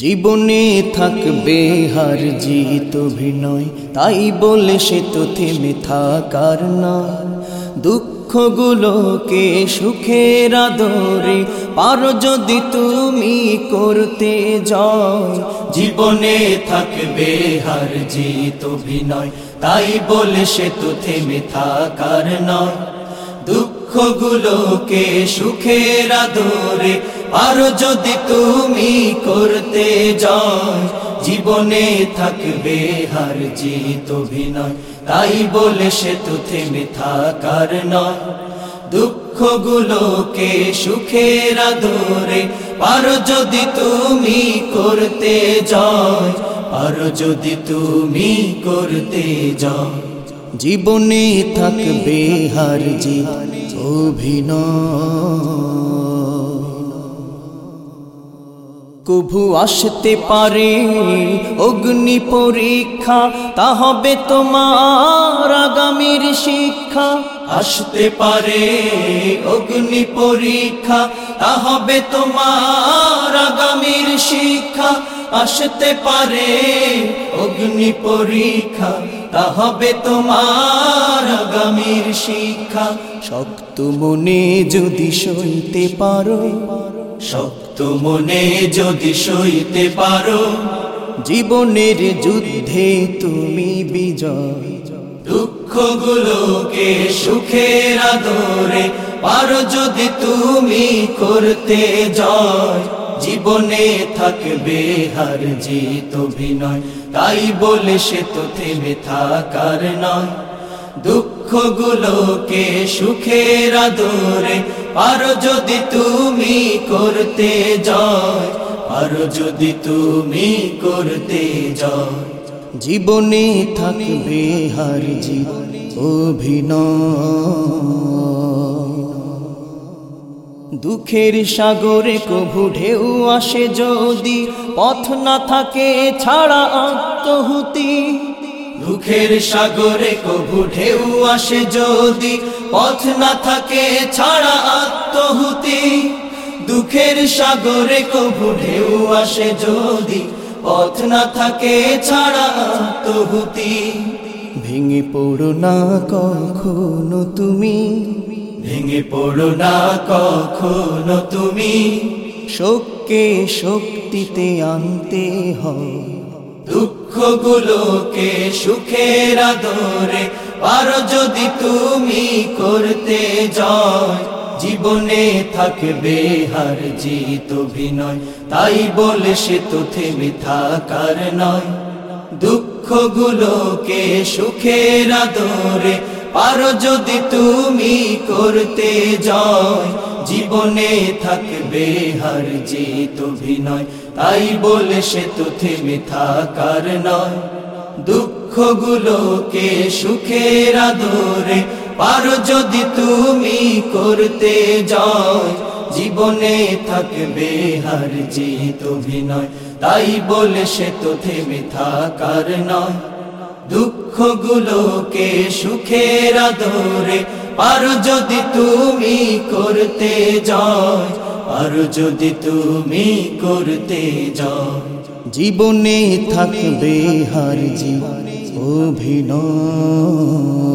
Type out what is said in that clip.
জীবনে থাকবে হার জিত অভিনয়, তাই বলে সে তো থেমে থাকার না দুঃখগুলোকে সুখের আদরে পারো যদি তুমি করতে জয়। জীবনে থাকবে হার জিত অভিনয়, তাই বলে সে তো থেমে থাকার নয়। দুঃখগুলোকে সুখের আদরে পারো যদি তুমি করতে যাও জীবনে থাকবে হার জিত অভিনয়। তাই বলে সে তো থেমে থাকার নয়। দুঃখগুলোকে সুখের আদরে পারো যদি তুমি করতে জয় পারো যদি তুমি করতে যাও জীবনে থাকবে হার জিত অভিনয়। কভু আসতে পারে অগ্নি পরীক্ষা তা হবে তোমার আগামীর শিক্ষা। আসতে পারে অগ্নি পরীক্ষা তা হবে তোমার আগামীর শিক্ষা। আসতে পারে অগ্নি পরীক্ষা তা হবে তোমার আগামীর শিক্ষা। শক্ত মনে যদি সইতে পারো শক্ত মনে যদি সইতে পারো জীবনের যুদ্ধে তুমি বিজয়। দুঃখগুলোকে সুখের আদরে পারো যদি তুমি করতে জয়। জীবনে থাকবে হার জিত অভিনয় তাই বলে সে তো থেমে থাকার নয়। দুঃখগুলোকে সুখের আদরে পারো যদি তুমি করতে জয়, পারো যদি তুমি করতে জয়। জীবনে থাকবে হার জিত, অভিনয়। দুঃখের সাগরে কভু ঢেউ আসে যদি, পথ না থাকে ছাড়া আত্মহুতি। দুঃখের সাগরে কভু ঢেউ আসে যদি পথ না থাকে ছাড়া আত্মহুতি। দুঃখের সাগরে কভু ঢেউ আসে যদি পথ না থাকে ছাড়া আত্মহুতি। ভেঙে পড়ো না কখনো তুমি। ভেঙে পড়ো না কখনো তুমি। শোককে শক্তিতে আনতে হয়। দুঃখগুলোকে সুখের আদরে পারো যদি তুমি করতে জয়, জীবনে থাকবে হার জিত অভিনয়। তাই বলে সে তো থেমে থাকার নয়। দুঃখগুলোকে সুখের আদরে পারো যদি তুমি করতে জয় জীবনে থাকবে হার জিত অভিনয়। তাই বলে সে তো থেমে থাকার নয়। দুঃখগুলোকে সুখের আদরে পারো যদি তুমি করতে জয় জীবনে থাকবে হার জিত অভিনয়। তাই বলে সে তো থেমে থাকার নয়। দুঃখগুলোকে সুখের আদরে পারো যদি তুমি করতে জয় আর যদি তুমি করতে জয় জীবনে থাকবে হার জীবনে অভিনয়।